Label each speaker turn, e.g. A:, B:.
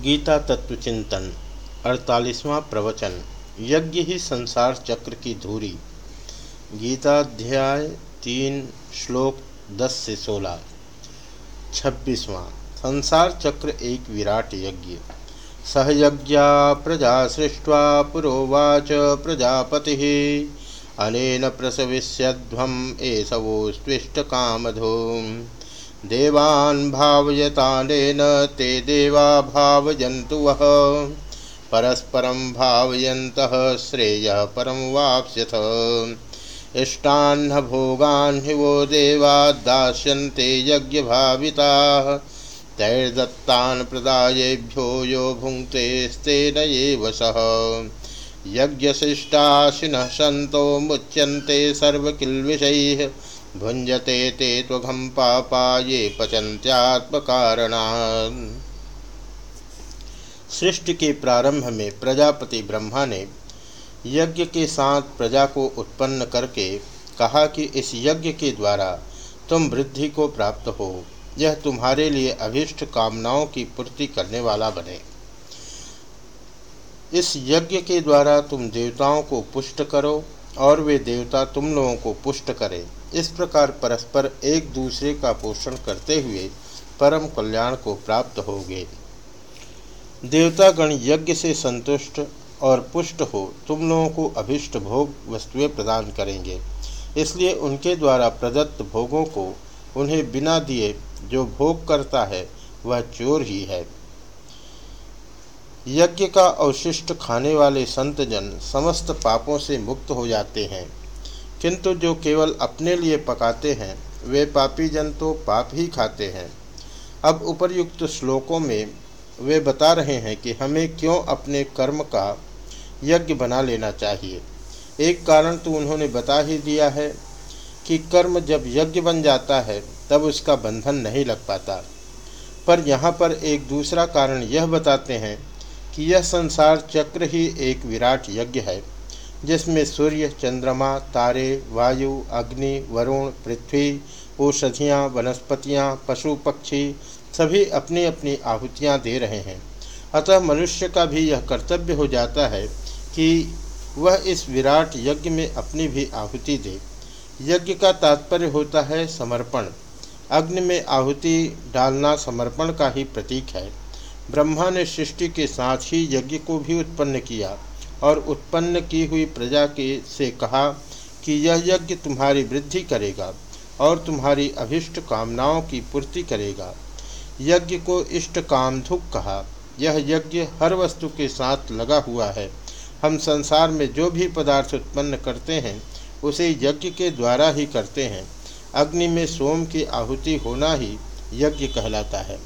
A: गीता तत्व चिंतन, अड़तालीसवां प्रवचन, यज्ञ ही संसार चक्र की धूरी। गीताध्याय तीन, श्लोक दस से सोलह। छब्बीसवां, संसार चक्र एक विराट यज्ञ। सहयज्ञा प्रजा सृष्ट्वा पुरोवाच प्रजापति। अनेन प्रसविष्यध्वम एषवोस्विष्ट कामधो देवान् भावयतानेन ते देवा भावयन्तु वः परस्परं भावयन्तः श्रेयः परं वाप्स्यथ। इष्टान्न भोगान् हि वो देवा दास्यन्ते यज्ञभाविताः। तैर्दत्तान् प्रदायेभ्यो यो भुङ्क्तेस्तेन एव सः। यज्ञशिष्टाशिनः सन्तो मुच्यन्ते सर्वकिल्विषैः भुंजते ते त्वघम पापा ये पचंत्यात्मकारणा सृष्टि के प्रारंभ में प्रजापति ब्रह्मा ने यज्ञ के साथ प्रजा को उत्पन्न करके कहा कि इस यज्ञ के द्वारा तुम वृद्धि को प्राप्त हो, यह तुम्हारे लिए अभिष्ट कामनाओं की पूर्ति करने वाला बने। इस यज्ञ के द्वारा तुम देवताओं को पुष्ट करो और वे देवता तुम लोगों को पुष्ट करें। इस प्रकार परस्पर एक दूसरे का पोषण करते हुए परम कल्याण को प्राप्त होगे। देवतागण यज्ञ से संतुष्ट और पुष्ट हो, तुम लोगों को अभिष्ट भोग वस्तुएँ प्रदान करेंगे। इसलिए उनके द्वारा प्रदत्त भोगों को उन्हें बिना दिए जो भोग करता है, वह चोर ही है। यज्ञ का अवशिष्ट खाने वाले संतजन समस्त पापों से मुक्त हो जाते हैं। किंतु जो केवल अपने लिए पकाते हैं, वे पापी जन तो पाप ही खाते हैं। अब उपर्युक्त श्लोकों में वे बता रहे हैं कि हमें क्यों अपने कर्म का यज्ञ बना लेना चाहिए। एक कारण तो उन्होंने बता ही दिया है कि कर्म जब यज्ञ बन जाता है, तब उसका बंधन नहीं लग पाता। पर यहाँ पर एक दूसरा कारण यह बताते हैं कि यह संसार चक्र ही एक विराट यज्ञ है। जिसमें सूर्य, चंद्रमा, तारे, वायु, अग्नि, वरुण, पृथ्वी, औषधियाँ, वनस्पतियाँ, पशु, पक्षी सभी अपनी अपनी आहुतियाँ दे रहे हैं। अतः मनुष्य का भी यह कर्तव्य हो जाता है कि वह इस विराट यज्ञ में अपनी भी आहुति दे। यज्ञ का तात्पर्य होता है समर्पण। अग्नि में आहुति डालना समर्पण का ही प्रतीक है। ब्रह्मा ने सृष्टि के साथ ही यज्ञ को भी उत्पन्न किया। और उत्पन्न की हुई प्रजा के से कहा कि यह यज्ञ तुम्हारी वृद्धि करेगा और तुम्हारी अभिष्ट कामनाओं की पूर्ति करेगा। यज्ञ को इष्ट कामधुक कहा। यह यज्ञ हर वस्तु के साथ लगा हुआ है। हम संसार में जो भी पदार्थ उत्पन्न करते हैं, उसे यज्ञ के द्वारा ही करते हैं। अग्नि में सोम की आहुति होना ही यज्ञ कहलाता है।